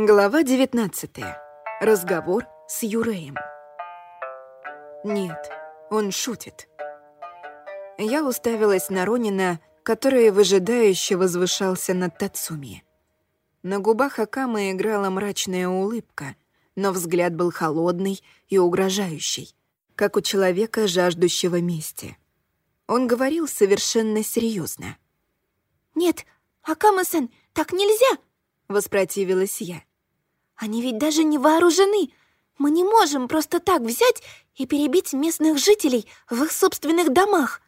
Глава 19. Разговор с Юреем. Нет, он шутит. Я уставилась на Ронина, который выжидающе возвышался над Тацуми. На губах Акамы играла мрачная улыбка, но взгляд был холодный и угрожающий, как у человека, жаждущего мести. Он говорил совершенно серьезно. «Нет, Акама-сан, так нельзя!» — воспротивилась я. «Они ведь даже не вооружены. Мы не можем просто так взять и перебить местных жителей в их собственных домах».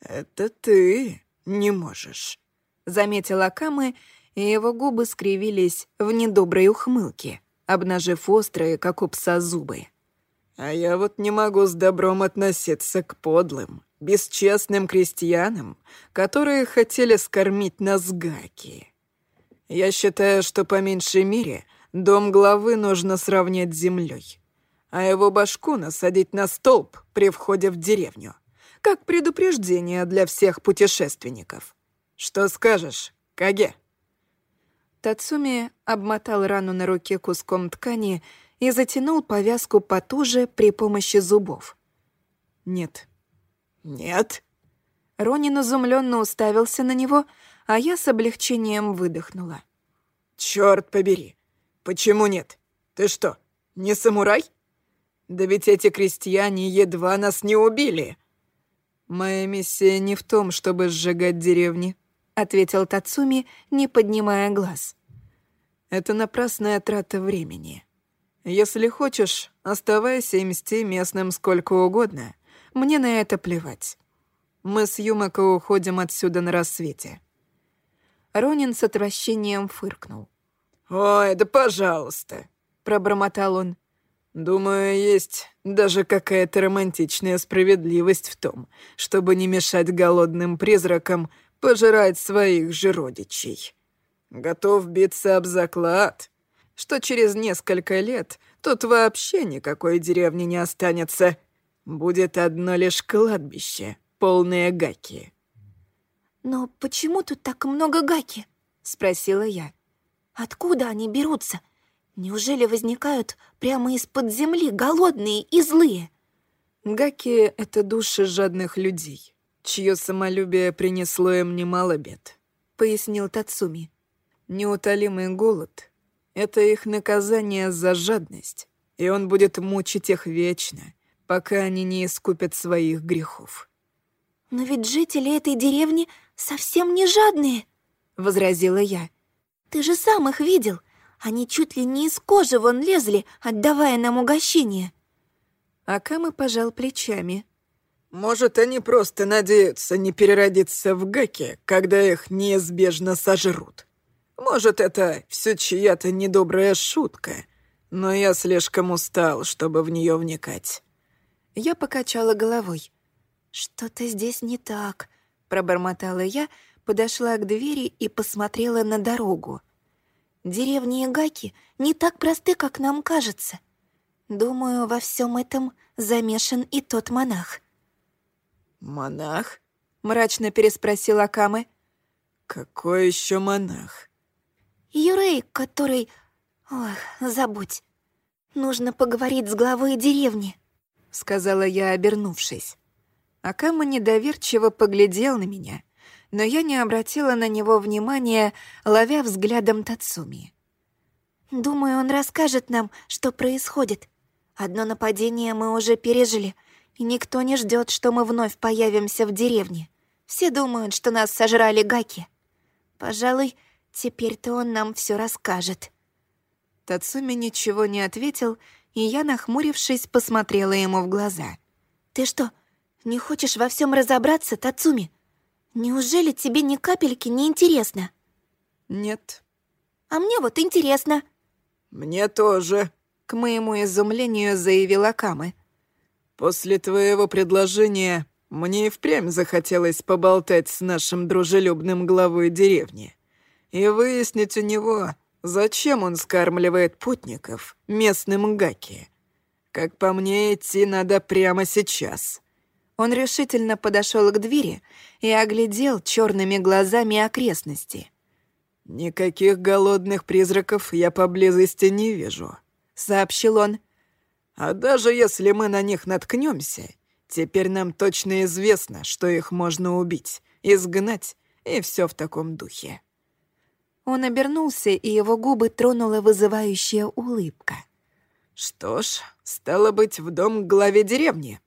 «Это ты не можешь», — заметил Акамы, и его губы скривились в недоброй ухмылке, обнажив острые, как у пса, зубы. «А я вот не могу с добром относиться к подлым, бесчестным крестьянам, которые хотели скормить нас гаки. Я считаю, что по меньшей мере дом главы нужно сравнять с землей, а его башку насадить на столб при входе в деревню, как предупреждение для всех путешественников. Что скажешь, Каге?» Тацуми обмотал рану на руке куском ткани и затянул повязку потуже при помощи зубов. «Нет». «Нет?» Ронин изумленно уставился на него, а я с облегчением выдохнула. «Черт побери! Почему нет? Ты что, не самурай? Да ведь эти крестьяне едва нас не убили!» «Моя миссия не в том, чтобы сжигать деревни», — ответил Тацуми, не поднимая глаз. «Это напрасная трата времени. Если хочешь, оставайся и мсти местным сколько угодно. Мне на это плевать. Мы с Юмако уходим отсюда на рассвете». Ронин с отвращением фыркнул. «Ой, да пожалуйста», — пробормотал он. «Думаю, есть даже какая-то романтичная справедливость в том, чтобы не мешать голодным призракам пожирать своих же родичей. Готов биться об заклад, что через несколько лет тут вообще никакой деревни не останется. Будет одно лишь кладбище, полное гаки». «Но почему тут так много гаки?» — спросила я. «Откуда они берутся? Неужели возникают прямо из-под земли, голодные и злые?» «Гаки — это души жадных людей, чье самолюбие принесло им немало бед», — пояснил Тацуми. «Неутолимый голод — это их наказание за жадность, и он будет мучить их вечно, пока они не искупят своих грехов». «Но ведь жители этой деревни совсем не жадные», — возразила я. «Ты же сам их видел. Они чуть ли не из кожи вон лезли, отдавая нам угощение». Акама пожал плечами. «Может, они просто надеются не переродиться в гаки, когда их неизбежно сожрут. Может, это все чья-то недобрая шутка, но я слишком устал, чтобы в нее вникать». Я покачала головой. «Что-то здесь не так», пробормотала я, подошла к двери и посмотрела на дорогу. Деревни Игаки не так просты, как нам кажется. Думаю, во всем этом замешан и тот монах. «Монах?» — мрачно переспросил Акамы. «Какой еще монах?» «Юрей, который... Ох, забудь. Нужно поговорить с главой деревни», — сказала я, обернувшись. Акама недоверчиво поглядел на меня, но я не обратила на него внимания, ловя взглядом Тацуми. «Думаю, он расскажет нам, что происходит. Одно нападение мы уже пережили, и никто не ждет, что мы вновь появимся в деревне. Все думают, что нас сожрали гаки. Пожалуй, теперь-то он нам все расскажет». Тацуми ничего не ответил, и я, нахмурившись, посмотрела ему в глаза. «Ты что, не хочешь во всем разобраться, Тацуми? Неужели тебе ни капельки не интересно? Нет. А мне вот интересно. Мне тоже, к моему изумлению заявила Камы. После твоего предложения мне и впрямь захотелось поболтать с нашим дружелюбным главой деревни и выяснить у него, зачем он скармливает путников местным гаки. Как по мне, идти надо прямо сейчас. Он решительно подошел к двери и оглядел черными глазами окрестности. «Никаких голодных призраков я поблизости не вижу», — сообщил он. «А даже если мы на них наткнемся, теперь нам точно известно, что их можно убить, изгнать и все в таком духе». Он обернулся, и его губы тронула вызывающая улыбка. «Что ж, стало быть, в дом к главе деревни.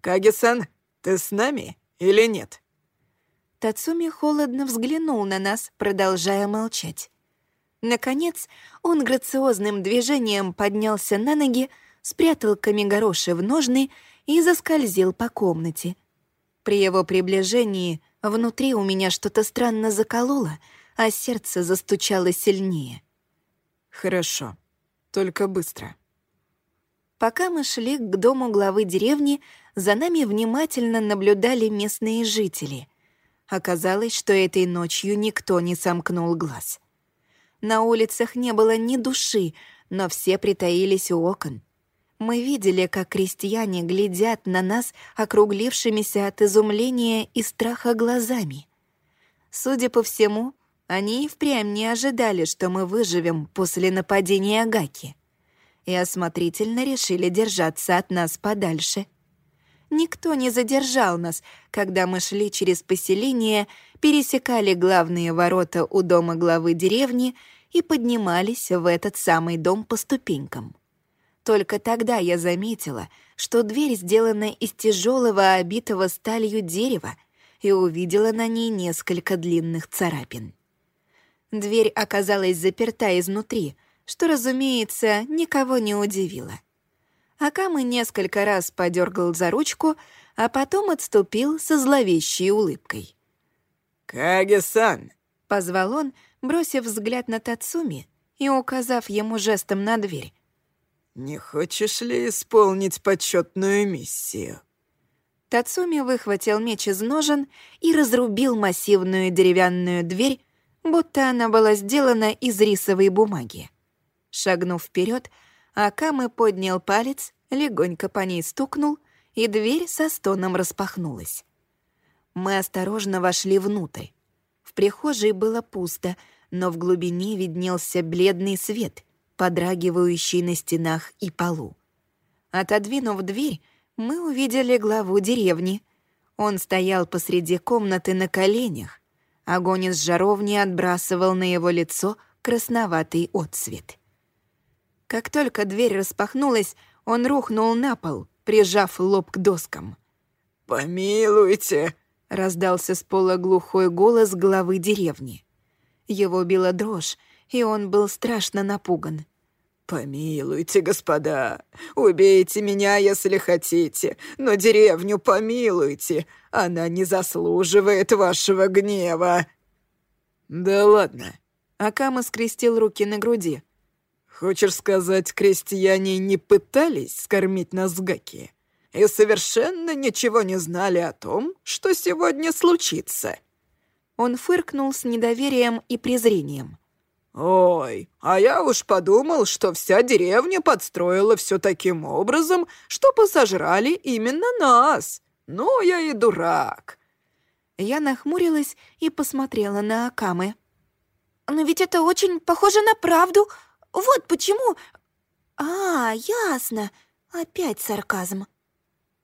Каги-сан, ты с нами или нет?» Тацуми холодно взглянул на нас, продолжая молчать. Наконец, он грациозным движением поднялся на ноги, спрятал камигороши в ножны и заскользил по комнате. При его приближении внутри у меня что-то странно закололо, а сердце застучало сильнее. «Хорошо, только быстро». Пока мы шли к дому главы деревни, за нами внимательно наблюдали местные жители. Оказалось, что этой ночью никто не сомкнул глаз. На улицах не было ни души, но все притаились у окон. Мы видели, как крестьяне глядят на нас округлившимися от изумления и страха глазами. Судя по всему, они и впрямь не ожидали, что мы выживем после нападения Гаки, и осмотрительно решили держаться от нас подальше — Никто не задержал нас, когда мы шли через поселение, пересекали главные ворота у дома главы деревни и поднимались в этот самый дом по ступенькам. Только тогда я заметила, что дверь сделана из тяжелого обитого сталью дерева и увидела на ней несколько длинных царапин. Дверь оказалась заперта изнутри, что, разумеется, никого не удивило — Акамы несколько раз подергал за ручку, а потом отступил со зловещей улыбкой. «Каги-сан!» — позвал он, бросив взгляд на Тацуми и указав ему жестом на дверь. «Не хочешь ли исполнить почетную миссию?» Тацуми выхватил меч из ножен и разрубил массивную деревянную дверь, будто она была сделана из рисовой бумаги. Шагнув вперед, Акамы поднял палец, легонько по ней стукнул, и дверь со стоном распахнулась. Мы осторожно вошли внутрь. В прихожей было пусто, но в глубине виднелся бледный свет, подрагивающий на стенах и полу. Отодвинув дверь, мы увидели главу деревни. Он стоял посреди комнаты на коленях. Огонь из жаровни отбрасывал на его лицо красноватый отсвет. Как только дверь распахнулась, он рухнул на пол, прижав лоб к доскам. «Помилуйте!» — раздался с пола глухой голос главы деревни. Его била дрожь, и он был страшно напуган. «Помилуйте, господа, убейте меня, если хотите, но деревню помилуйте, она не заслуживает вашего гнева». «Да ладно». Акама скрестил руки на груди. Хочешь сказать, крестьяне не пытались скормить нас гаки? И совершенно ничего не знали о том, что сегодня случится?» Он фыркнул с недоверием и презрением. «Ой, а я уж подумал, что вся деревня подстроила все таким образом, чтобы сожрали именно нас. Ну, я и дурак». Я нахмурилась и посмотрела на Акамы. «Но ведь это очень похоже на правду», вот почему... А, ясно. Опять сарказм.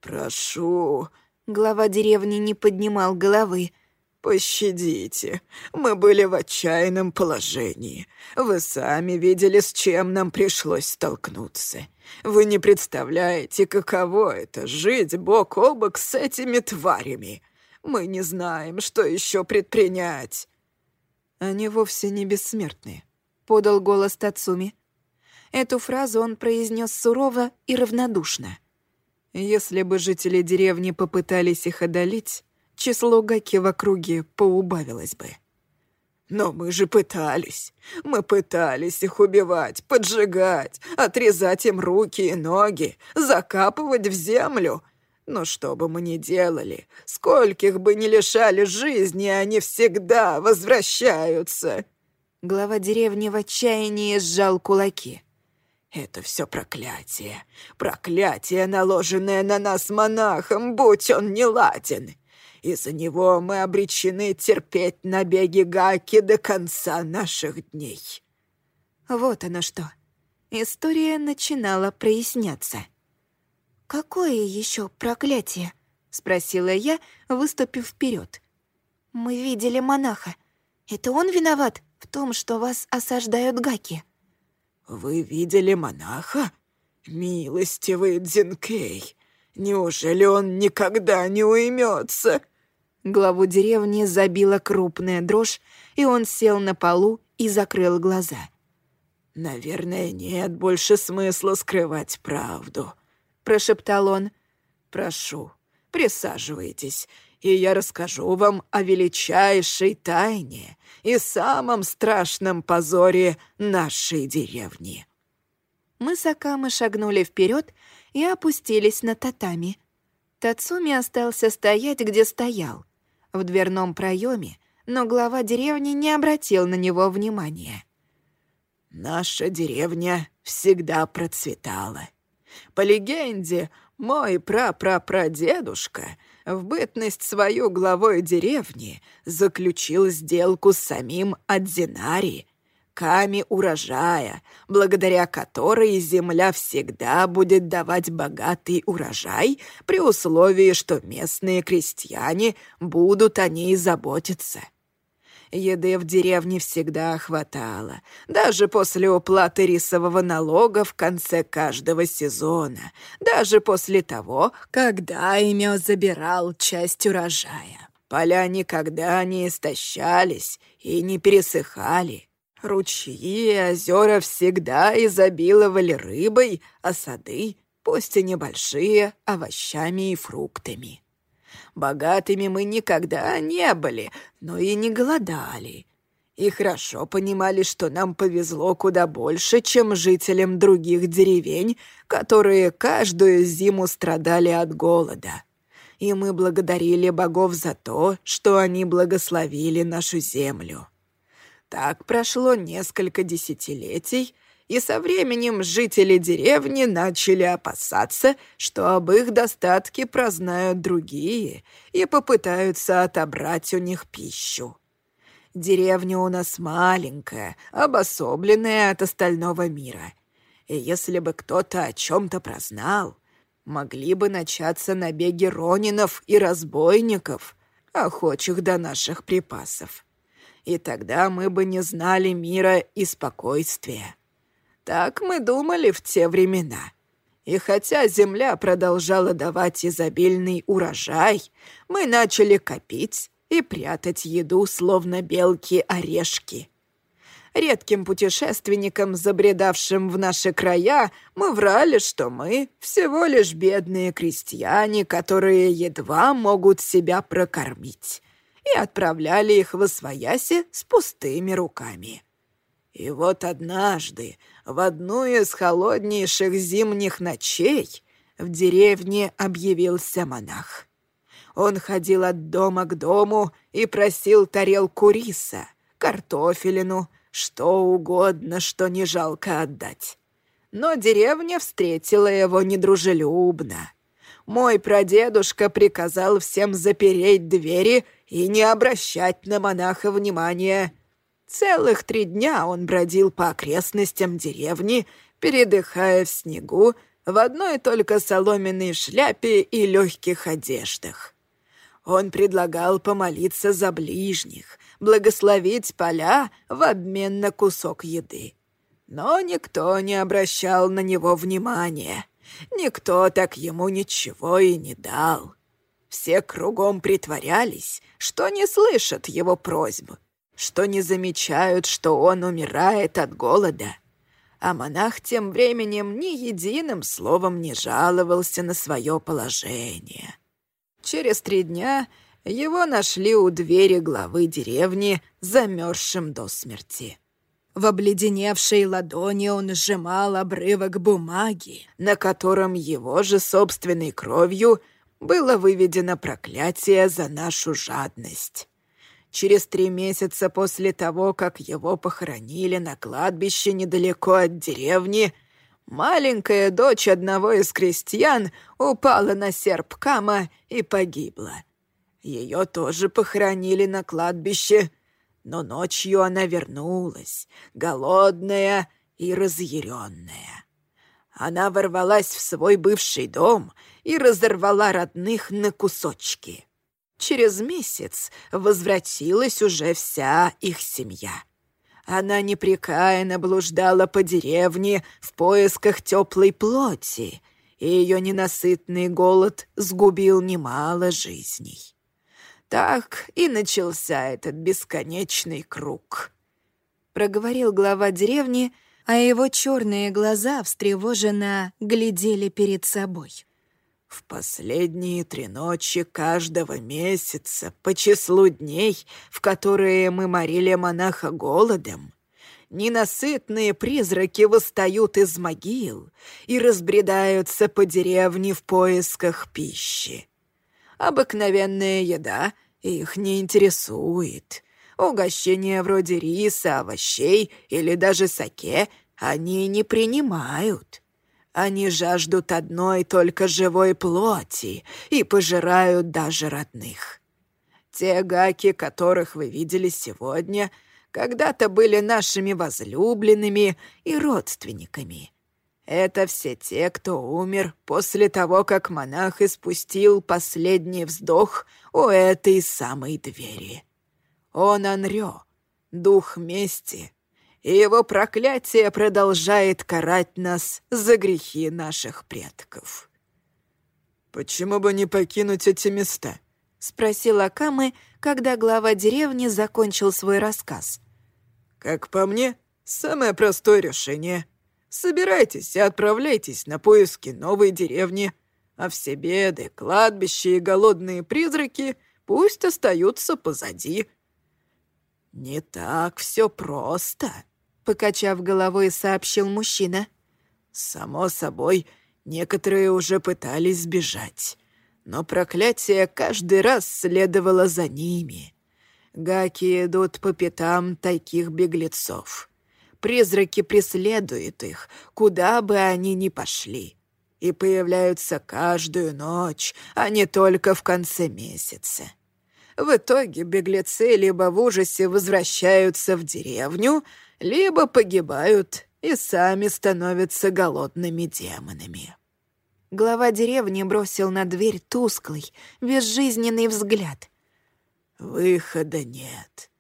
«Прошу...» Глава деревни не поднимал головы. «Пощадите, мы были в отчаянном положении. Вы сами видели, с чем нам пришлось столкнуться. Вы не представляете, каково это — жить бок о бок с этими тварями. Мы не знаем, что еще предпринять». Они вовсе не бессмертные подал голос Тацуми. Эту фразу он произнес сурово и равнодушно. Если бы жители деревни попытались их одолеть, число гаки в округе поубавилось бы. Но мы же пытались. Мы пытались их убивать, поджигать, отрезать им руки и ноги, закапывать в землю. Но что бы мы ни делали, скольких бы ни лишали жизни, они всегда возвращаются. Глава деревни в отчаянии сжал кулаки. «Это все проклятие. Проклятие, наложенное на нас монахом, будь он неладен. Из-за него мы обречены терпеть набеги Гаки до конца наших дней». Вот оно что. История начинала проясняться. «Какое еще проклятие?» — спросила я, выступив вперед. «Мы видели монаха. Это он виноват в том, что вас осаждают гаки?» «Вы видели монаха? Милостивый Дзинкей, неужели он никогда не уймется?» Главу деревни забила крупная дрожь, и он сел на полу и закрыл глаза. «Наверное, нет больше смысла скрывать правду», — прошептал он. «Прошу, присаживайтесь, и я расскажу вам о величайшей тайне и самом страшном позоре нашей деревни». Мы с Акамы шагнули вперед и опустились на татами. Тацуми остался стоять, где стоял, в дверном проеме, но глава деревни не обратил на него внимания. «Наша деревня всегда процветала. По легенде, мой прапрапрадедушка в бытность свою главой деревни заключил сделку с самим Адзинари, ками урожая, благодаря которой земля всегда будет давать богатый урожай при условии, что местные крестьяне будут о ней заботиться. Еды в деревне всегда хватало, даже после уплаты рисового налога в конце каждого сезона, даже после того, когда имя забирал часть урожая. Поля никогда не истощались и не пересыхали. Ручьи и озера всегда изобиловали рыбой, а сады, пусть и небольшие, овощами и фруктами. Богатыми мы никогда не были, но и не голодали. И хорошо понимали, что нам повезло куда больше, чем жителям других деревень, которые каждую зиму страдали от голода. И мы благодарили богов за то, что они благословили нашу землю. Так прошло несколько десятилетий, и со временем жители деревни начали опасаться, что об их достатке прознают другие и попытаются отобрать у них пищу. Деревня у нас маленькая, обособленная от остального мира. И если бы кто-то о чем-то прознал, могли бы начаться набеги ронинов и разбойников, охочих до наших припасов. И тогда мы бы не знали мира и спокойствия. Так мы думали в те времена. И хотя земля продолжала давать изобильный урожай, мы начали копить и прятать еду, словно белки-орешки. Редким путешественникам, забредавшим в наши края, мы врали, что мы всего лишь бедные крестьяне, которые едва могут себя прокормить, и отправляли их в Освояси с пустыми руками. И вот однажды, в одну из холоднейших зимних ночей, в деревне объявился монах. Он ходил от дома к дому и просил тарелку риса, картофелину, что угодно, что не жалко отдать. Но деревня встретила его недружелюбно. Мой прадедушка приказал всем запереть двери и не обращать на монаха внимания — Целых три дня он бродил по окрестностям деревни, передыхая в снегу, в одной только соломенной шляпе и легких одеждах. Он предлагал помолиться за ближних, благословить поля в обмен на кусок еды. Но никто не обращал на него внимания. Никто так ему ничего и не дал. Все кругом притворялись, что не слышат его просьбы что не замечают, что он умирает от голода. А монах тем временем ни единым словом не жаловался на свое положение. Через три дня его нашли у двери главы деревни, замерзшим до смерти. В обледеневшей ладони он сжимал обрывок бумаги, на котором его же собственной кровью было выведено проклятие за нашу жадность. Через три месяца после того, как его похоронили на кладбище недалеко от деревни, маленькая дочь одного из крестьян упала на серп Кама и погибла. Ее тоже похоронили на кладбище, но ночью она вернулась, голодная и разъяренная. Она ворвалась в свой бывший дом и разорвала родных на кусочки. Через месяц возвратилась уже вся их семья. Она непрекаянно блуждала по деревне в поисках теплой плоти, и ее ненасытный голод сгубил немало жизней. Так и начался этот бесконечный круг. Проговорил глава деревни, а его черные глаза встревоженно глядели перед собой. В последние три ночи каждого месяца, по числу дней, в которые мы морили монаха голодом, ненасытные призраки восстают из могил и разбредаются по деревне в поисках пищи. Обыкновенная еда их не интересует. Угощения вроде риса, овощей или даже саке они не принимают. Они жаждут одной только живой плоти и пожирают даже родных. Те гаки, которых вы видели сегодня, когда-то были нашими возлюбленными и родственниками. Это все те, кто умер после того, как монах испустил последний вздох у этой самой двери. Он Анрё, дух мести, и его проклятие продолжает карать нас за грехи наших предков. «Почему бы не покинуть эти места?» — спросил Акамы, когда глава деревни закончил свой рассказ. «Как по мне, самое простое решение. Собирайтесь и отправляйтесь на поиски новой деревни, а все беды, кладбища и голодные призраки пусть остаются позади». «Не так все просто», покачав головой, сообщил мужчина. «Само собой, некоторые уже пытались сбежать, но проклятие каждый раз следовало за ними. Гаки идут по пятам таких беглецов. Призраки преследуют их, куда бы они ни пошли, и появляются каждую ночь, а не только в конце месяца. В итоге беглецы либо в ужасе возвращаются в деревню, либо погибают и сами становятся голодными демонами. Глава деревни бросил на дверь тусклый, безжизненный взгляд. «Выхода нет.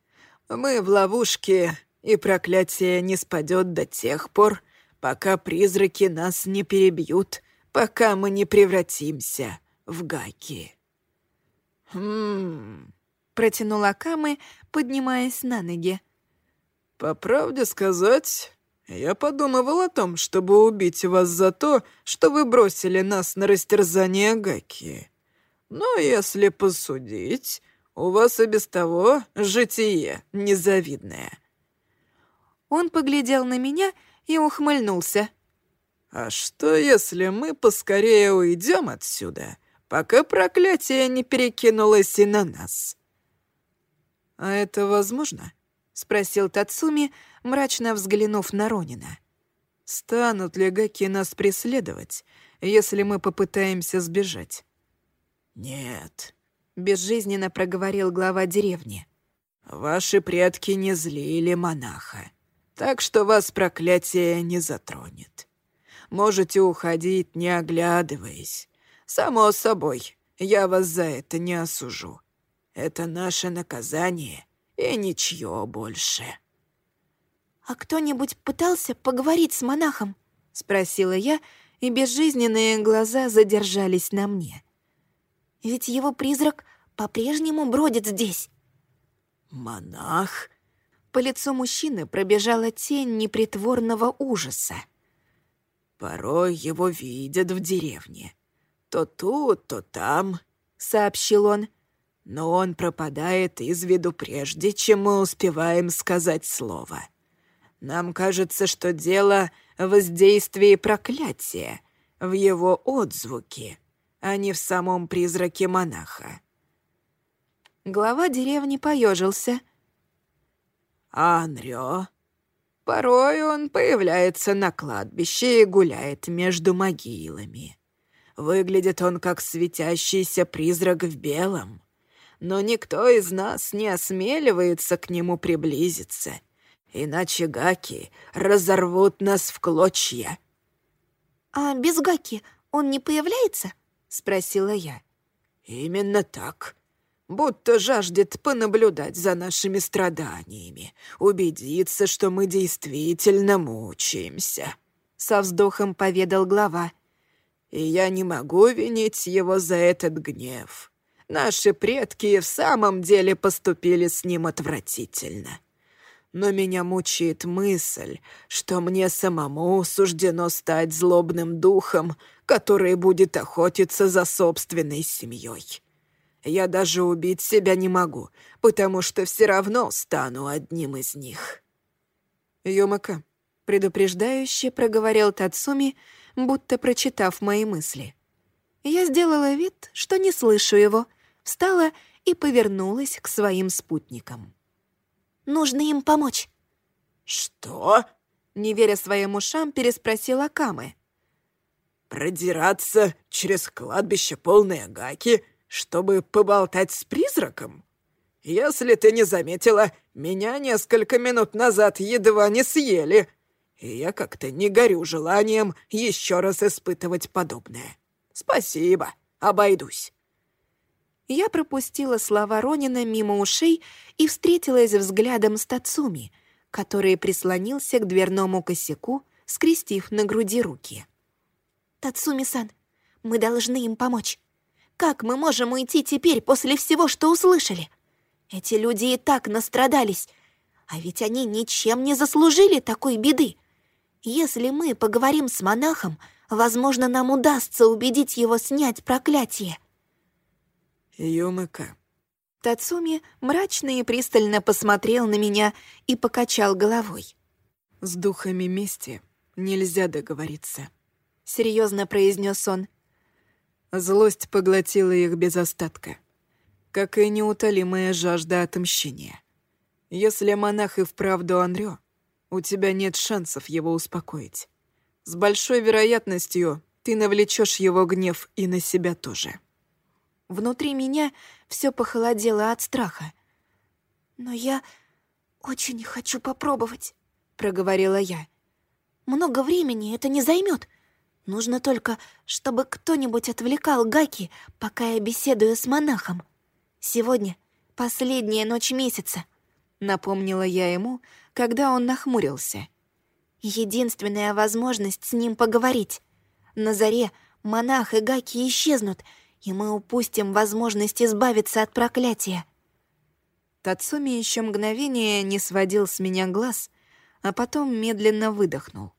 Мы в ловушке, и проклятие не спадет до тех пор, пока призраки нас не перебьют, пока мы не превратимся в гаки». «Хм...» — протянула Камы, поднимаясь на ноги. «По правде сказать, я подумывал о том, чтобы убить вас за то, что вы бросили нас на растерзание Гаки. Но если посудить, у вас и без того житие незавидное». Он поглядел на меня и ухмыльнулся. «А что, если мы поскорее уйдем отсюда, пока проклятие не перекинулось и на нас?» «А это возможно?» — спросил Тацуми, мрачно взглянув на Ронина. «Станут ли гаки нас преследовать, если мы попытаемся сбежать?» «Нет», — безжизненно проговорил глава деревни. «Ваши предки не злили монаха, так что вас проклятие не затронет. Можете уходить, не оглядываясь. Само собой, я вас за это не осужу. Это наше наказание, и ничего больше». «А кто-нибудь пытался поговорить с монахом?» — спросила я, и безжизненные глаза задержались на мне. «Ведь его призрак по-прежнему бродит здесь». «Монах?» По лицу мужчины пробежала тень непритворного ужаса. «Порой его видят в деревне. То тут, то там», — сообщил он но он пропадает из виду прежде, чем мы успеваем сказать слово. Нам кажется, что дело в воздействии проклятия, в его отзвуке, а не в самом призраке монаха. Глава деревни поежился. Анрё. Порой он появляется на кладбище и гуляет между могилами. Выглядит он как светящийся призрак в белом. Но никто из нас не осмеливается к нему приблизиться. Иначе гаки разорвут нас в клочья». «А без гаки он не появляется?» — спросила я. «Именно так. Будто жаждет понаблюдать за нашими страданиями, убедиться, что мы действительно мучаемся», — со вздохом поведал глава. «И я не могу винить его за этот гнев. Наши предки в самом деле поступили с ним отвратительно. Но меня мучает мысль, что мне самому суждено стать злобным духом, который будет охотиться за собственной семьей. Я даже убить себя не могу, потому что все равно стану одним из них». «Юмака», — предупреждающе проговорил Тацуми, будто прочитав мои мысли. Я сделала вид, что не слышу его, встала и повернулась к своим спутникам. «Нужно им помочь». «Что?» — не веря своим ушам, переспросила Камы. «Продираться через кладбище полное гаки, чтобы поболтать с призраком? Если ты не заметила, меня несколько минут назад едва не съели, и я как-то не горю желанием еще раз испытывать подобное. Спасибо, обойдусь». Я пропустила слова Ронина мимо ушей и встретилась взглядом с Тацуми, который прислонился к дверному косяку, скрестив на груди руки. «Тацуми-сан, мы должны им помочь. Как мы можем уйти теперь после всего, что услышали? Эти люди и так настрадались, а ведь они ничем не заслужили такой беды. Если мы поговорим с монахом, возможно, нам удастся убедить его снять проклятие». «Юмыка». Тацуми мрачно и пристально посмотрел на меня и покачал головой. «С духами мести нельзя договориться», — серьезно произнес он. Злость поглотила их без остатка, как и неутолимая жажда отмщения. Если монах и вправду Анрё, у тебя нет шансов его успокоить. С большой вероятностью ты навлечешь его гнев и на себя тоже. Внутри меня все похолодело от страха. «Но я очень хочу попробовать», — проговорила я. «Много времени это не займет. Нужно только, чтобы кто-нибудь отвлекал Гаки, пока я беседую с монахом. Сегодня последняя ночь месяца», — напомнила я ему, когда он нахмурился. «Единственная возможность с ним поговорить. На заре монах и Гаки исчезнут — и мы упустим возможность избавиться от проклятия». Тацуми еще мгновение не сводил с меня глаз, а потом медленно выдохнул.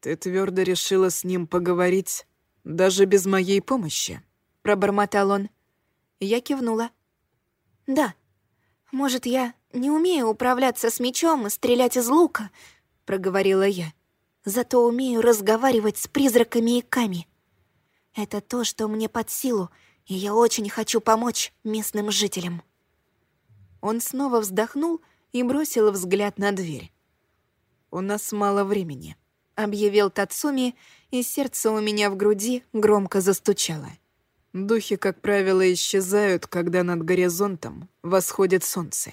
«Ты твердо решила с ним поговорить, даже без моей помощи?» — пробормотал он. Я кивнула. «Да. Может, я не умею управляться с мечом и стрелять из лука?» — проговорила я. «Зато умею разговаривать с призраками и ками». Это то, что мне под силу, и я очень хочу помочь местным жителям». Он снова вздохнул и бросил взгляд на дверь. «У нас мало времени», — объявил Тацуми, и сердце у меня в груди громко застучало. Духи, как правило, исчезают, когда над горизонтом восходит солнце.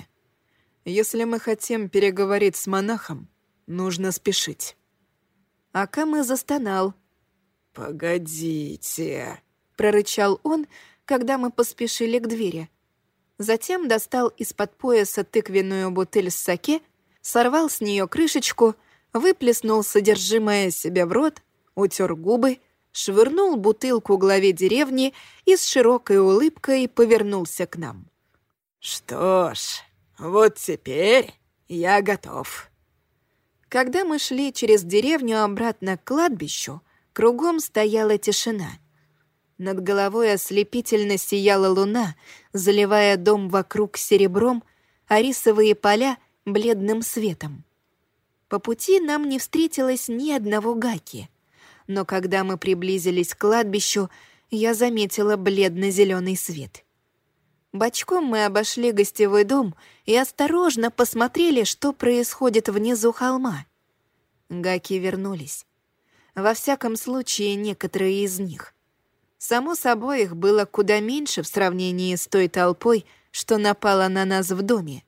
Если мы хотим переговорить с монахом, нужно спешить. Акама застонал, «Погодите», — прорычал он, когда мы поспешили к двери. Затем достал из-под пояса тыквенную бутыль с саке, сорвал с нее крышечку, выплеснул содержимое себе в рот, утер губы, швырнул бутылку главе деревни и с широкой улыбкой повернулся к нам. «Что ж, вот теперь я готов». Когда мы шли через деревню обратно к кладбищу, Кругом стояла тишина. Над головой ослепительно сияла луна, заливая дом вокруг серебром, а рисовые поля — бледным светом. По пути нам не встретилось ни одного гаки. Но когда мы приблизились к кладбищу, я заметила бледно-зеленый свет. Бочком мы обошли гостевой дом и осторожно посмотрели, что происходит внизу холма. Гаки вернулись. Во всяком случае, некоторые из них. Само собой, их было куда меньше в сравнении с той толпой, что напала на нас в доме.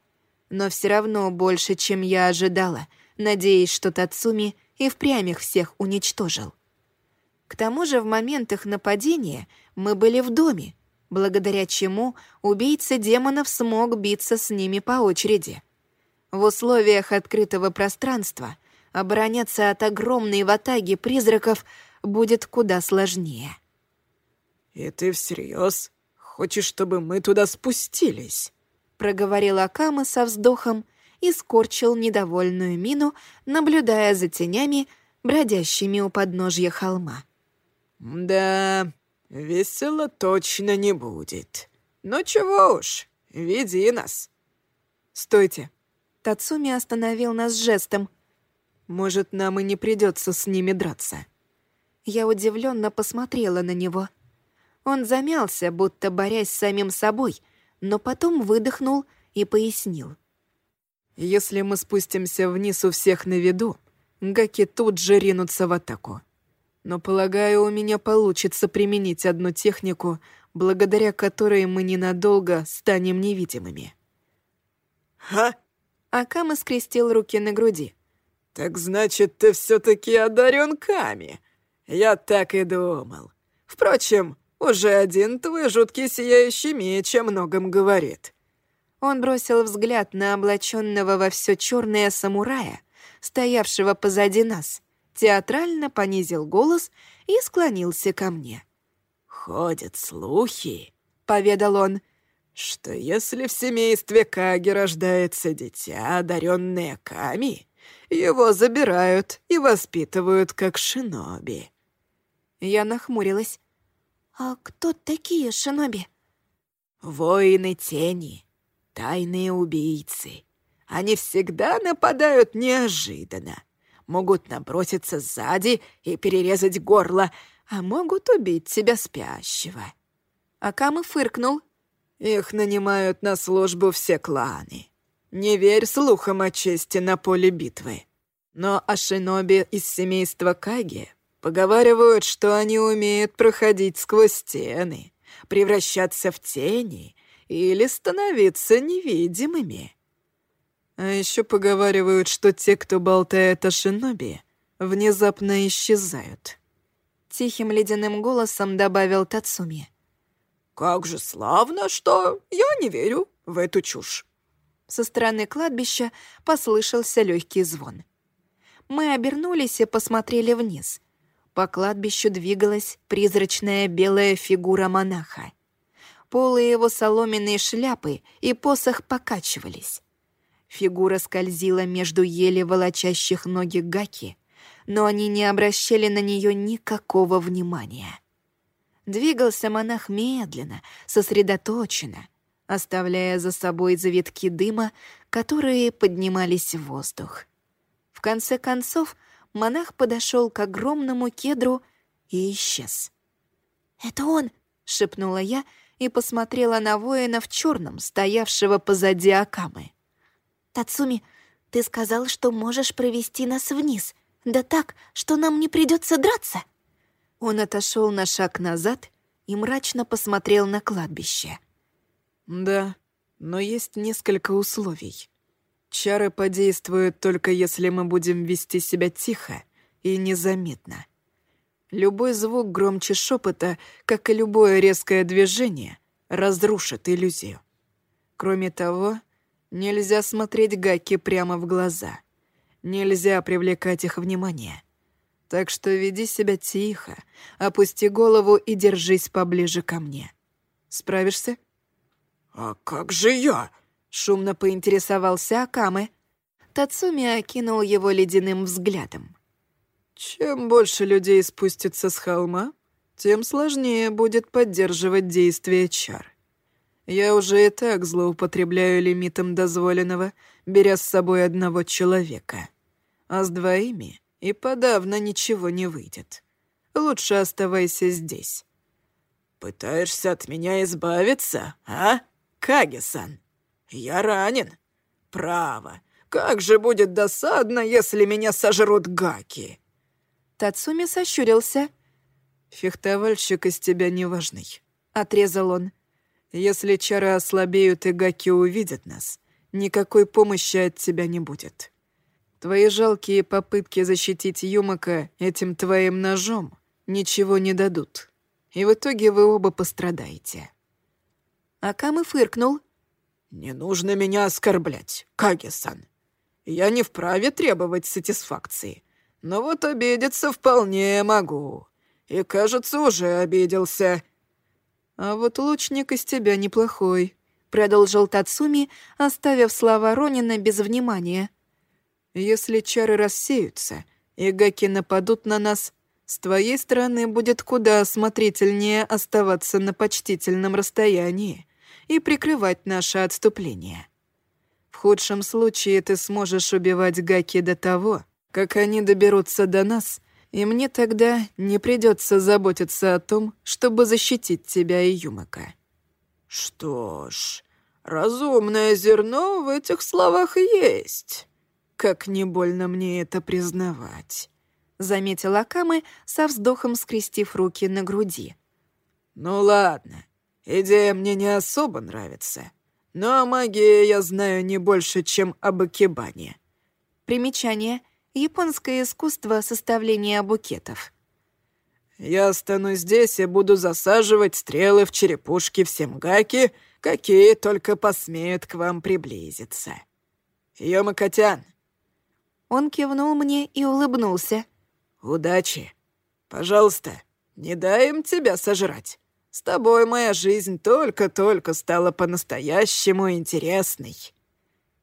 Но все равно больше, чем я ожидала, надеясь, что Тацуми и впрямь их всех уничтожил. К тому же в моментах нападения мы были в доме, благодаря чему убийца демонов смог биться с ними по очереди. В условиях открытого пространства обороняться от огромной ватаги призраков будет куда сложнее. «И ты всерьез хочешь, чтобы мы туда спустились?» проговорил Акама со вздохом и скорчил недовольную мину, наблюдая за тенями, бродящими у подножья холма. «Да, весело точно не будет. Ну чего уж, веди нас». «Стойте!» Тацуми остановил нас жестом. «Может, нам и не придется с ними драться?» Я удивленно посмотрела на него — он замялся, будто борясь с самим собой, но потом выдохнул и пояснил. «Если мы спустимся вниз у всех на виду, гаки тут же ринутся в атаку. Но, полагаю, у меня получится применить одну технику, благодаря которой мы ненадолго станем невидимыми». «Ха?» Акама скрестил руки на груди. «Так значит, ты все-таки одарен Ками. Я так и думал. Впрочем, уже один твой жуткий сияющий меч о многом говорит». Он бросил взгляд на облаченного во все черное самурая, стоявшего позади нас, театрально понизил голос и склонился ко мне. «Ходят слухи», — поведал он, — «что если в семействе Каги рождается дитя, одаренное Ками, его забирают и воспитывают как шиноби». Я нахмурилась. «А кто такие шиноби?» «Воины тени, тайные убийцы. Они всегда нападают неожиданно. Могут наброситься сзади и перерезать горло, а могут убить тебя спящего». Акамы фыркнул. «Их нанимают на службу все кланы. Не верь слухам о чести на поле битвы. Но о шиноби из семейства Каги Поговаривают, что они умеют проходить сквозь стены, превращаться в тени или становиться невидимыми. А еще поговаривают, что те, кто болтает о шиноби, внезапно исчезают. Тихим ледяным голосом добавил Тацуми. «Как же славно, что я не верю в эту чушь!» Со стороны кладбища послышался легкий звон. Мы обернулись и посмотрели вниз — по кладбищу двигалась призрачная белая фигура монаха. Полы его соломенной шляпы и посох покачивались. Фигура скользила между еле волочащих ноги Гаки, но они не обращали на нее никакого внимания. Двигался монах медленно, сосредоточенно, оставляя за собой завитки дыма, которые поднимались в воздух. В конце концов, монах подошел к огромному кедру и исчез. «Это он!» — шепнула я и посмотрела на воина в черном, стоявшего позади Акамы. «Тацуми, ты сказал, что можешь провести нас вниз, да так, что нам не придется драться!» Он отошел на шаг назад и мрачно посмотрел на кладбище. «Да, но есть несколько условий. Чары подействуют только если мы будем вести себя тихо и незаметно. Любой звук громче шепота, как и любое резкое движение, разрушит иллюзию. Кроме того, нельзя смотреть Гаки прямо в глаза. Нельзя привлекать их внимание. Так что веди себя тихо, опусти голову и держись поближе ко мне. Справишься? «А как же я?» Шумно поинтересовался Акамы. Тацуми окинул его ледяным взглядом. «Чем больше людей спустится с холма, тем сложнее будет поддерживать действие чар. Я уже и так злоупотребляю лимитом дозволенного, беря с собой одного человека. А с двоими и подавно ничего не выйдет. Лучше оставайся здесь». «Пытаешься от меня избавиться, а, Каги-сан?» «Я ранен. Право. Как же будет досадно, если меня сожрут гаки!» Тацуми сощурился. «Фехтовальщик из тебя неважный», — отрезал он. «Если чары ослабеют и гаки увидят нас, никакой помощи от тебя не будет. Твои жалкие попытки защитить Юмака этим твоим ножом ничего не дадут, и в итоге вы оба пострадаете». Акамы фыркнул. «Не нужно меня оскорблять, Каги-сан. Я не вправе требовать сатисфакции, но вот обидеться вполне могу. И, кажется, уже обиделся». «А вот лучник из тебя неплохой», — продолжил Тацуми, оставив слова Ронина без внимания. «Если чары рассеются, и гаки нападут на нас, с твоей стороны будет куда осмотрительнее оставаться на почтительном расстоянии и прикрывать наше отступление. В худшем случае ты сможешь убивать гаки до того, как они доберутся до нас и мне тогда не придется заботиться о том, чтобы защитить тебя и Юмака». «Что ж, разумное зерно в этих словах есть. Как не больно мне это признавать», — заметил Акамы, со вздохом скрестив руки на груди. «Ну ладно, идея мне не особо нравится, но о магии я знаю не больше, чем об Акибане». Примечание — японское искусство составления букетов. «Я останусь здесь и буду засаживать стрелы в черепушки всем гаки, какие только посмеют к вам приблизиться. Йома-котян!» Он кивнул мне и улыбнулся. «Удачи! Пожалуйста, не дай им тебя сожрать. С тобой моя жизнь только-только стала по-настоящему интересной».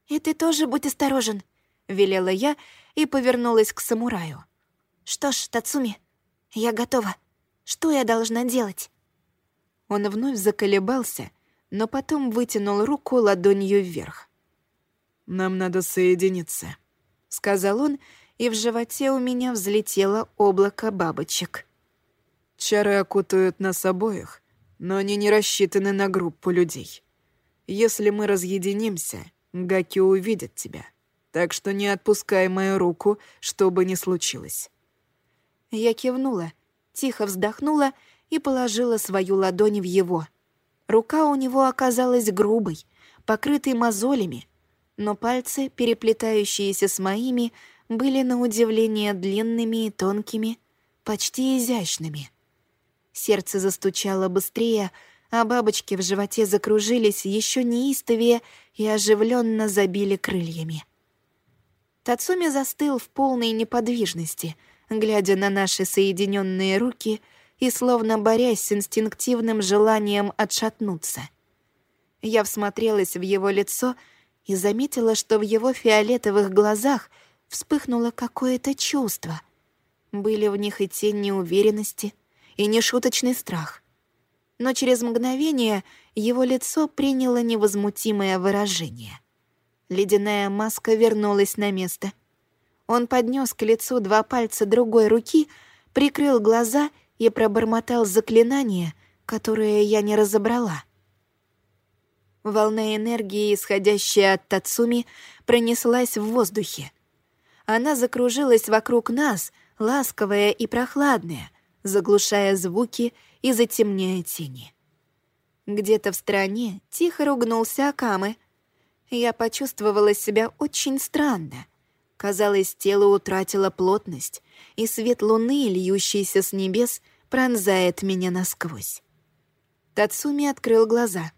«И ты тоже будь осторожен», — велела я, — и повернулась к самураю. «Что ж, Тацуми, я готова. Что я должна делать?» Он вновь заколебался, но потом вытянул руку ладонью вверх. «Нам надо соединиться», — сказал он, и в животе у меня взлетело облако бабочек. «Чары окутают нас обоих, но они не рассчитаны на группу людей. Если мы разъединимся, Гаки увидят тебя так что не отпускай мою руку, что бы ни случилось». Я кивнула, тихо вздохнула и положила свою ладонь в его. Рука у него оказалась грубой, покрытой мозолями, но пальцы, переплетающиеся с моими, были на удивление длинными и тонкими, почти изящными. Сердце застучало быстрее, а бабочки в животе закружились еще неистовее и оживленно забили крыльями. Тацуми застыл в полной неподвижности, глядя на наши соединенные руки и словно борясь с инстинктивным желанием отшатнуться. Я всмотрелась в его лицо и заметила, что в его фиолетовых глазах вспыхнуло какое-то чувство. Были в них и тень неуверенности, и нешуточный страх. Но через мгновение его лицо приняло невозмутимое выражение — Ледяная маска вернулась на место. Он поднес к лицу два пальца другой руки, прикрыл глаза и пробормотал заклинание, которое я не разобрала. Волна энергии, исходящая от Тацуми, пронеслась в воздухе. Она закружилась вокруг нас, ласковая и прохладная, заглушая звуки и затемняя тени. Где-то в стороне тихо ругнулся Акамы — я почувствовала себя очень странно. Казалось, тело утратило плотность, и свет луны, льющийся с небес, пронзает меня насквозь. Тацуми открыл глаза.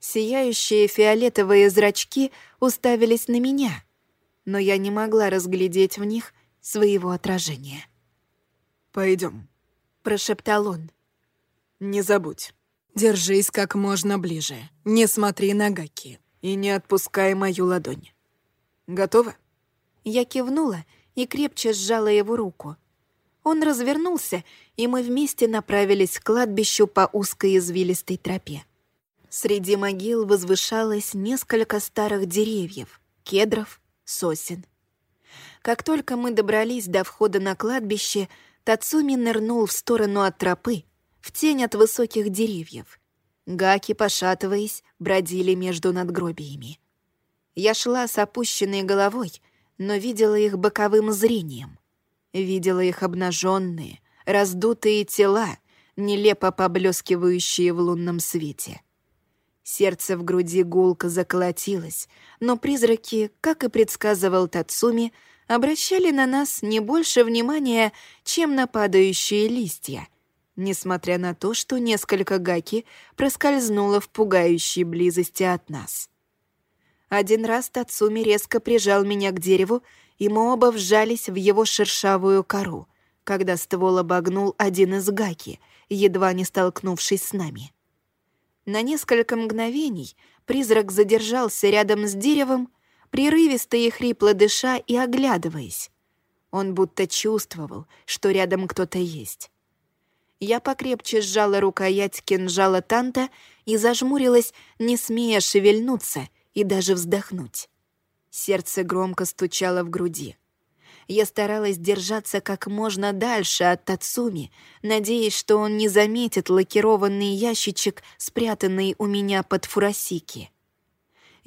Сияющие фиолетовые зрачки уставились на меня, но я не могла разглядеть в них своего отражения. Пойдем, прошептал он. «Не забудь, держись как можно ближе, не смотри на Гаки» и не отпускай мою ладонь. Готова?» Я кивнула и крепче сжала его руку. Он развернулся, и мы вместе направились к кладбищу по узкой извилистой тропе. Среди могил возвышалось несколько старых деревьев, кедров, сосен. Как только мы добрались до входа на кладбище, Тацуми нырнул в сторону от тропы, в тень от высоких деревьев. Гаки, пошатываясь, бродили между надгробиями. Я шла с опущенной головой, но видела их боковым зрением. Видела их обнаженные, раздутые тела, нелепо поблескивающие в лунном свете. Сердце в груди гулко заколотилось, но призраки, как и предсказывал Тацуми, обращали на нас не больше внимания, чем на падающие листья, несмотря на то, что несколько гаки проскользнуло в пугающей близости от нас. Один раз Тацуми резко прижал меня к дереву, и мы оба вжались в его шершавую кору, когда ствол обогнул один из гаки, едва не столкнувшись с нами. На несколько мгновений призрак задержался рядом с деревом, прерывисто и хрипло дыша и оглядываясь. Он будто чувствовал, что рядом кто-то есть. Я покрепче сжала рукоять кинжала Танта и зажмурилась, не смея шевельнуться и даже вздохнуть. Сердце громко стучало в груди. Я старалась держаться как можно дальше от Тацуми, надеясь, что он не заметит лакированный ящичек, спрятанный у меня под фурасики.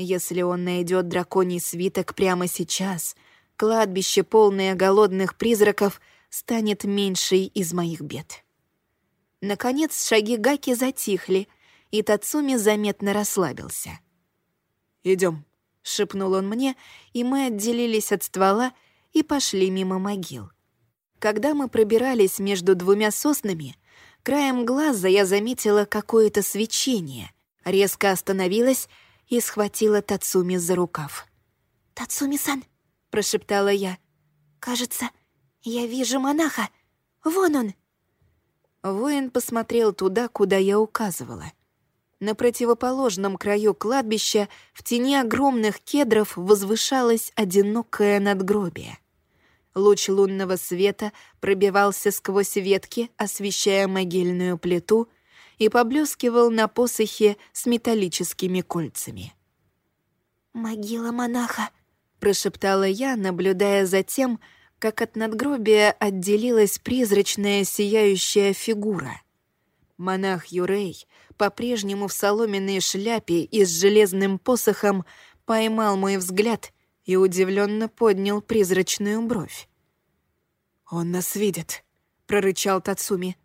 Если он найдет драконий свиток прямо сейчас, кладбище, полное голодных призраков, станет меньшей из моих бед. Наконец шаги Гаки затихли, и Тацуми заметно расслабился. Идем, шепнул он мне, и мы отделились от ствола и пошли мимо могил. Когда мы пробирались между двумя соснами, краем глаза я заметила какое-то свечение, резко остановилась и схватила Тацуми за рукав. «Тацуми-сан», — прошептала я, — «кажется, я вижу монаха. Вон он». Воин посмотрел туда, куда я указывала. На противоположном краю кладбища в тени огромных кедров возвышалось одинокое надгробие. Луч лунного света пробивался сквозь ветки, освещая могильную плиту, и поблескивал на посохе с металлическими кольцами. «Могила монаха», — прошептала я, наблюдая за тем, как от надгробия отделилась призрачная сияющая фигура. Монах Юрей, по-прежнему в соломенной шляпе и с железным посохом, поймал мой взгляд и удивленно поднял призрачную бровь. «Он нас видит», — прорычал Тацуми.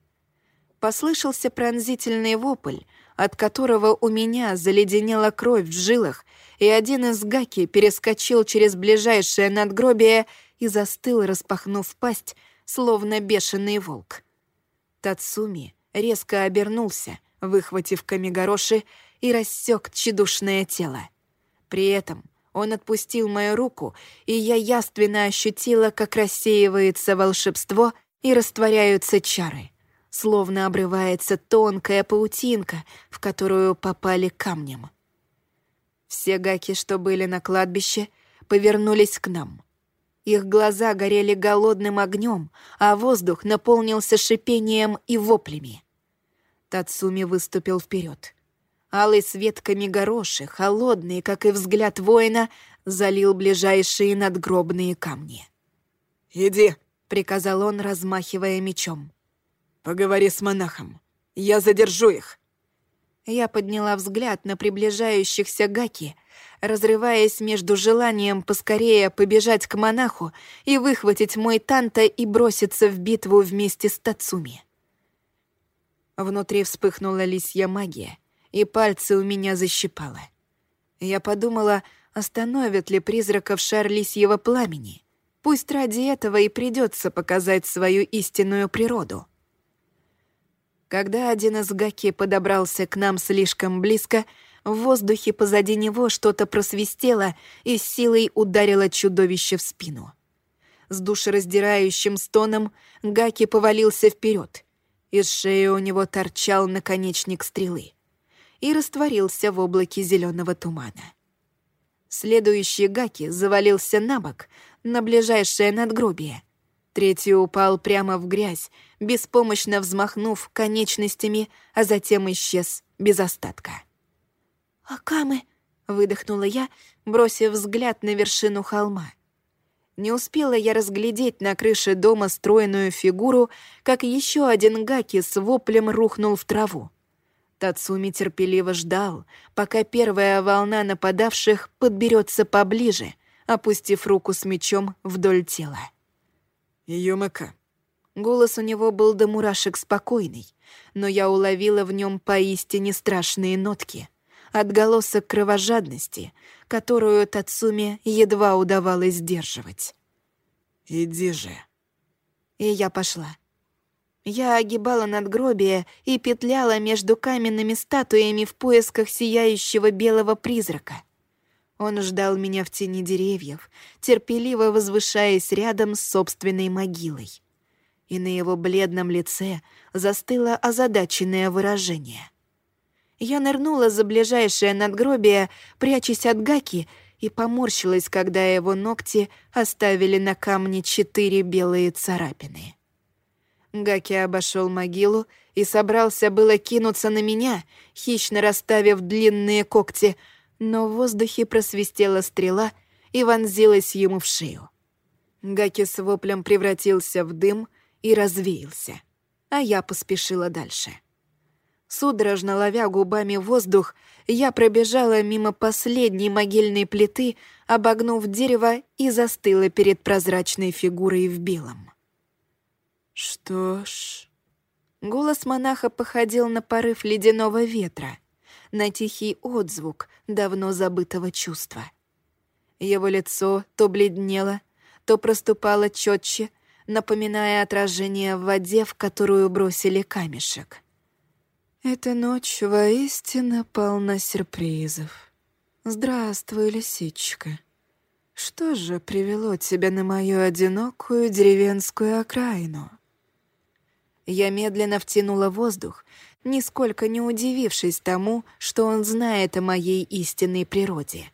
Послышался пронзительный вопль, от которого у меня заледенела кровь в жилах, и один из гаки перескочил через ближайшее надгробие и застыл, распахнув пасть, словно бешеный волк. Тацуми резко обернулся, выхватив камигороши и рассек тщедушное тело. При этом он отпустил мою руку, и я яственно ощутила, как рассеивается волшебство и растворяются чары, словно обрывается тонкая паутинка, в которую попали камнем. Все гаки, что были на кладбище, повернулись к нам. Их глаза горели голодным огнем, а воздух наполнился шипением и воплями. Тацуми выступил вперед. Алый свет камигороши, холодный, как и взгляд воина, залил ближайшие надгробные камни. «Иди», — приказал он, размахивая мечом. «Поговори с монахом. Я задержу их». Я подняла взгляд на приближающихся гаки, разрываясь между желанием поскорее побежать к монаху и выхватить мой танта и броситься в битву вместе с Тацуми. Внутри вспыхнула лисья магия, и пальцы у меня защипало. Я подумала, остановит ли призраков шар лисьего пламени. Пусть ради этого и придется показать свою истинную природу. Когда один из гаки подобрался к нам слишком близко, в воздухе позади него что-то просвистело и силой ударило чудовище в спину. С душераздирающим стоном Гаки повалился вперед. Из шеи у него торчал наконечник стрелы и растворился в облаке зеленого тумана. Следующий Гаки завалился на бок, на ближайшее надгробие. Третий упал прямо в грязь, беспомощно взмахнув конечностями, а затем исчез без остатка. «Акамы!» — выдохнула я, бросив взгляд на вершину холма. Не успела я разглядеть на крыше дома стройную фигуру, как еще один гаки с воплем рухнул в траву. Тацуми терпеливо ждал, пока первая волна нападавших подберется поближе, опустив руку с мечом вдоль тела. «Юмака, Голос у него был до мурашек спокойный, но я уловила в нем поистине страшные нотки, отголосок кровожадности, которую Тацуме едва удавалось сдерживать. «Иди же». И я пошла. Я огибала надгробие и петляла между каменными статуями в поисках сияющего белого призрака. Он ждал меня в тени деревьев, терпеливо возвышаясь рядом с собственной могилой. И на его бледном лице застыло озадаченное выражение. Я нырнула за ближайшее надгробие, прячась от Гаки, и поморщилась, когда его ногти оставили на камне четыре белые царапины. Гаки обошел могилу и собрался было кинуться на меня, хищно расставив длинные когти, но в воздухе просвистела стрела и вонзилась ему в шею. Гаки с воплем превратился в дым и развеялся, а я поспешила дальше. Судорожно ловя губами воздух, я пробежала мимо последней могильной плиты, обогнув дерево и застыла перед прозрачной фигурой в белом. «Что ж...» Голос монаха походил на порыв ледяного ветра, на тихий отзвук давно забытого чувства. Его лицо то бледнело, то проступало четче, напоминая отражение в воде, в которую бросили камешек. Эта ночь воистину полна сюрпризов. Здравствуй, лисичка. Что же привело тебя на мою одинокую деревенскую окраину? Я медленно втянула воздух, нисколько не удивившись тому, что он знает о моей истинной природе.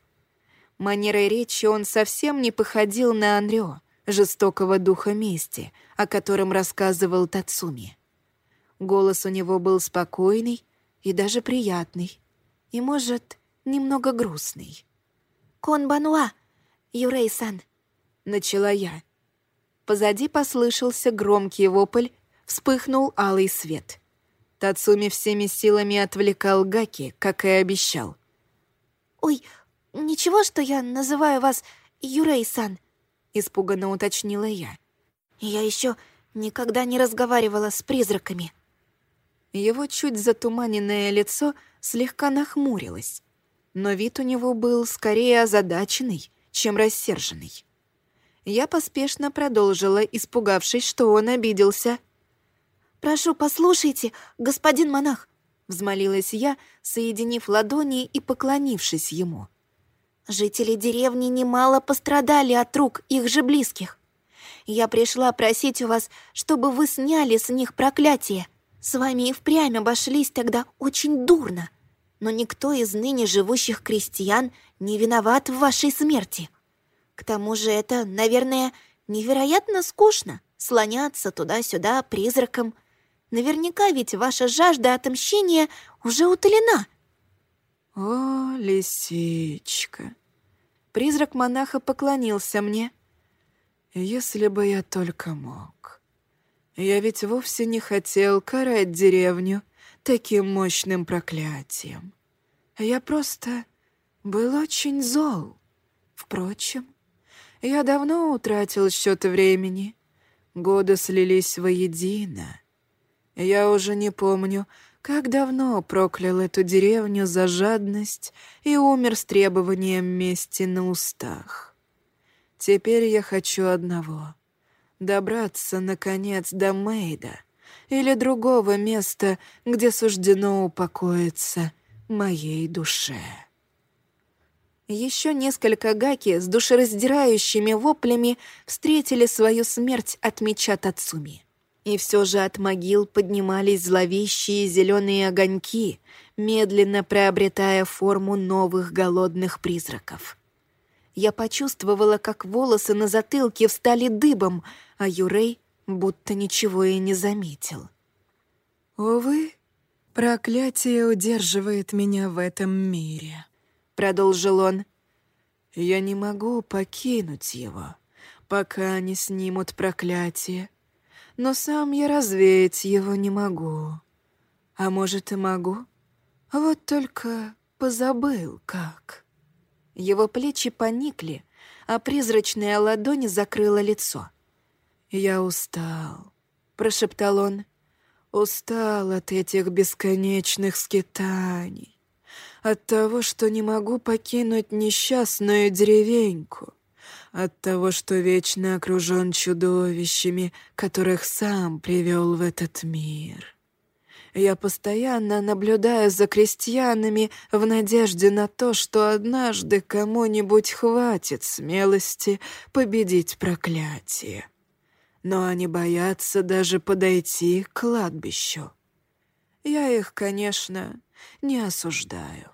Манерой речи он совсем не походил на Анрё, жестокого духа мести, о котором рассказывал Тацуми. Голос у него был спокойный и даже приятный, и, может, немного грустный. «Кон Бануа, Юрей-сан», — начала я. Позади послышался громкий вопль, вспыхнул алый свет. Тацуми всеми силами отвлекал Гаки, как и обещал. «Ой, ничего, что я называю вас Юрей-сан?» — испуганно уточнила я. «Я еще никогда не разговаривала с призраками». Его чуть затуманенное лицо слегка нахмурилось, но вид у него был скорее озадаченный, чем рассерженный. Я поспешно продолжила, испугавшись, что он обиделся — «Прошу, послушайте, господин монах!» — взмолилась я, соединив ладони и поклонившись ему. «Жители деревни немало пострадали от рук их же близких. Я пришла просить у вас, чтобы вы сняли с них проклятие. С вами и впрямь обошлись тогда очень дурно, но никто из ныне живущих крестьян не виноват в вашей смерти. К тому же это, наверное, невероятно скучно — слоняться туда-сюда призраком, Наверняка ведь ваша жажда отомщения уже утолена». «О, лисичка!» Призрак монаха поклонился мне. «Если бы я только мог. Я ведь вовсе не хотел карать деревню таким мощным проклятием. Я просто был очень зол. Впрочем, я давно утратил счет времени. Годы слились воедино. Я уже не помню, как давно проклял эту деревню за жадность и умер с требованием мести на устах. Теперь я хочу одного — добраться, наконец, до Мейда или другого места, где суждено упокоиться моей душе. Еще несколько гаки с душераздирающими воплями встретили свою смерть от меча Тацуми. И все же от могил поднимались зловещие зеленые огоньки, медленно приобретая форму новых голодных призраков. Я почувствовала, как волосы на затылке встали дыбом, а Юрей будто ничего и не заметил. «Увы, проклятие удерживает меня в этом мире», — продолжил он. «Я не могу покинуть его, пока не снимут проклятие, но сам я развеять его не могу. А может, и могу? Вот только позабыл, как. Его плечи поникли, а призрачная ладонь закрыла лицо. Я устал. — прошептал он. «Устал от этих бесконечных скитаний, от того, что не могу покинуть несчастную деревеньку, от того, что вечно окружен чудовищами, которых сам привел в этот мир. Я постоянно наблюдаю за крестьянами в надежде на то, что однажды кому-нибудь хватит смелости победить проклятие. Но они боятся даже подойти к кладбищу. Я их, конечно, не осуждаю.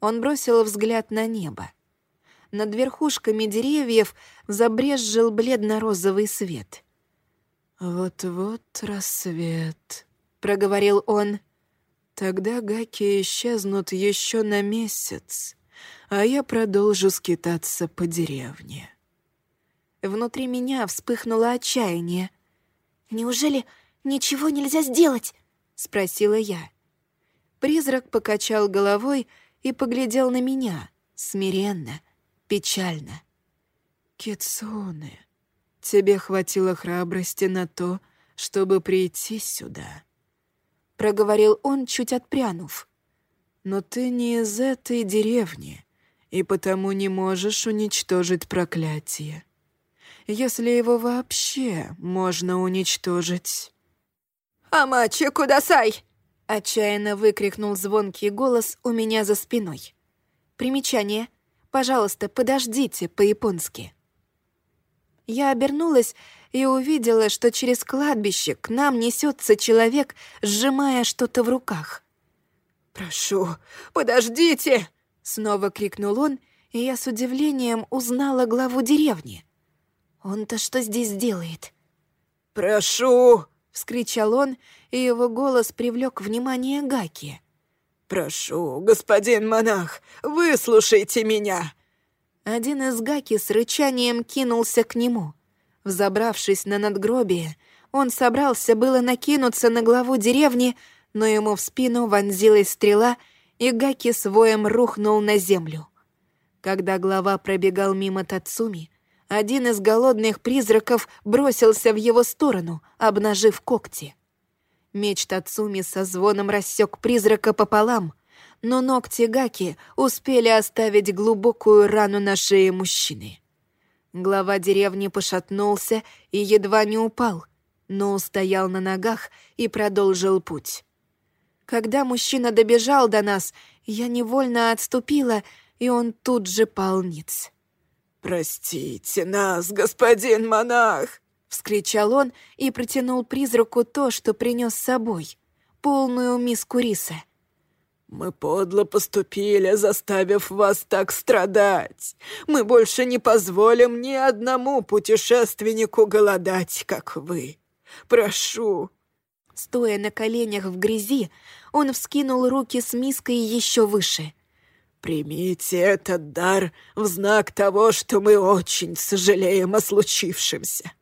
Он бросил взгляд на небо. Над верхушками деревьев забрезжил бледно-розовый свет. «Вот-вот рассвет», проговорил он. «Тогда гаки исчезнут еще на месяц, а я продолжу скитаться по деревне». Внутри меня вспыхнуло отчаяние. «Неужели ничего нельзя сделать?» — спросила я. Призрак покачал головой и поглядел на меня, смиренно, печально. «Кицуне, тебе хватило храбрости на то, чтобы прийти сюда. — проговорил он, чуть отпрянув. «Но ты не из этой деревни, и потому не можешь уничтожить проклятие. Если его вообще можно уничтожить». «Амачи Кудасай!» — отчаянно выкрикнул звонкий голос у меня за спиной. Примечание. «Пожалуйста, подождите» по-японски. Я обернулась и увидела, что через кладбище к нам несется человек, сжимая что-то в руках. «Прошу, подождите!» — снова крикнул он, и я с удивлением узнала главу деревни. «Он-то что здесь делает?» «Прошу!» — вскричал он, и его голос привлек внимание Гаки. «Прошу, господин монах, выслушайте меня!» Один из Гаки с рычанием кинулся к нему — Взобравшись на надгробие, он собрался было накинуться на главу деревни, но ему в спину вонзилась стрела, и Гаки с воем рухнул на землю. Когда глава пробегал мимо Тацуми, один из голодных призраков бросился в его сторону, обнажив когти. Меч Тацуми со звоном рассек призрака пополам, но ногти Гаки успели оставить глубокую рану на шее мужчины. Глава деревни пошатнулся и едва не упал, но устоял на ногах и продолжил путь. Когда мужчина добежал до нас, я невольно отступила, и он тут же пал ниц. «Простите нас, господин монах!» — вскричал он и протянул призраку то, что принес с собой — полную миску риса — «Мы подло поступили, заставив вас так страдать. Мы больше не позволим ни одному путешественнику голодать, как вы. Прошу». Стоя на коленях в грязи, он вскинул руки с миской еще выше. «Примите этот дар в знак того, что мы очень сожалеем о случившемся.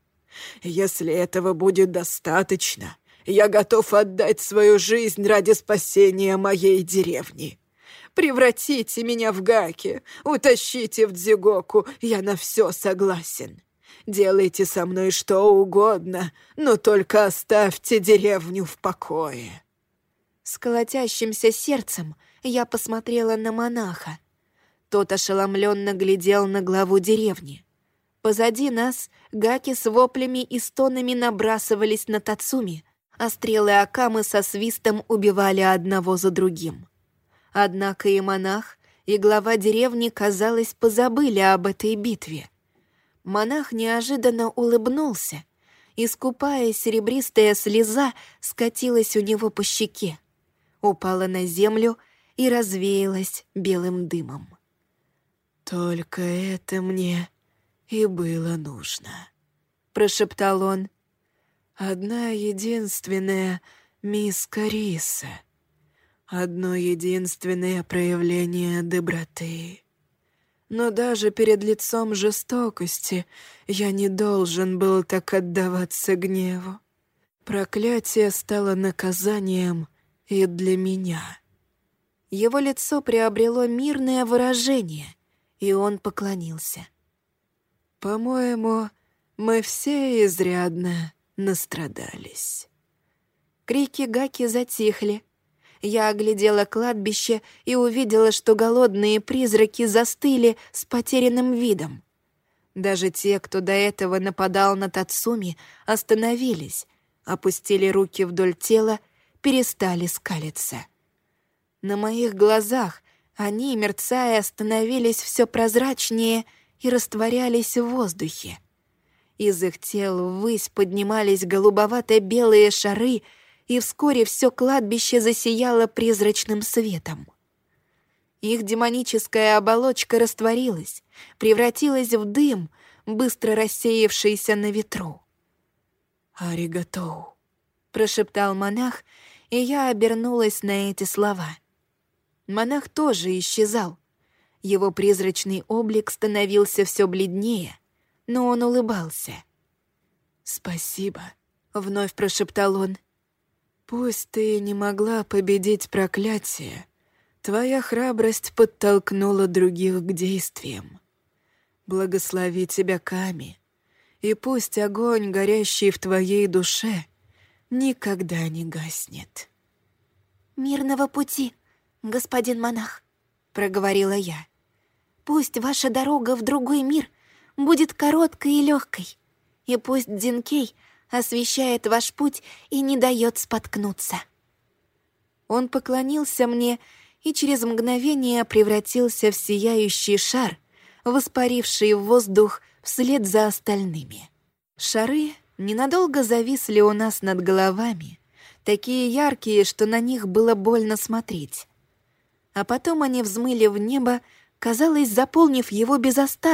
Если этого будет достаточно, я готов отдать свою жизнь ради спасения моей деревни. Превратите меня в Гаки, утащите в Дзигоку, я на все согласен. Делайте со мной что угодно, но только оставьте деревню в покое». С колотящимся сердцем я посмотрела на монаха. Тот ошеломленно глядел на главу деревни. Позади нас гаки с воплями и стонами набрасывались на Тацуми, а стрелы Акамы со свистом убивали одного за другим. Однако и монах, и глава деревни, казалось, позабыли об этой битве. Монах неожиданно улыбнулся, и скупая серебристая слеза скатилась у него по щеке, упала на землю и развеялась белым дымом. «Только это мне и было нужно», — прошептал он. Одна единственная миска риса. Одно единственное проявление доброты. Но даже перед лицом жестокости я не должен был так отдаваться гневу. Проклятие стало наказанием и для меня. Его лицо приобрело мирное выражение, и он поклонился. «По-моему, мы все изрядно настрадались. Крики Гаки затихли. Я оглядела кладбище и увидела, что голодные призраки застыли с потерянным видом. Даже те, кто до этого нападал на Тацуми, остановились, опустили руки вдоль тела, перестали скалиться. На моих глазах они, мерцая, становились все прозрачнее и растворялись в воздухе. Из их тел ввысь поднимались голубовато-белые шары, и вскоре все кладбище засияло призрачным светом. Их демоническая оболочка растворилась, превратилась в дым, быстро рассеявшийся на ветру. «Аригатоу», — прошептал монах, и я обернулась на эти слова. Монах тоже исчезал. Его призрачный облик становился все бледнее, но он улыбался. «Спасибо», — вновь прошептал он. «Пусть ты не могла победить проклятие, твоя храбрость подтолкнула других к действиям. Благослови тебя, Ками, и пусть огонь, горящий в твоей душе, никогда не гаснет». «Мирного пути, господин монах», — проговорила я. «Пусть ваша дорога в другой мир будет короткой и легкой, и пусть Дзинкей освещает ваш путь и не дает споткнуться». Он поклонился мне и через мгновение превратился в сияющий шар, воспаривший в воздух вслед за остальными. Шары ненадолго зависли у нас над головами, такие яркие, что на них было больно смотреть. А потом они взмыли в небо, казалось, заполнив его без остатка,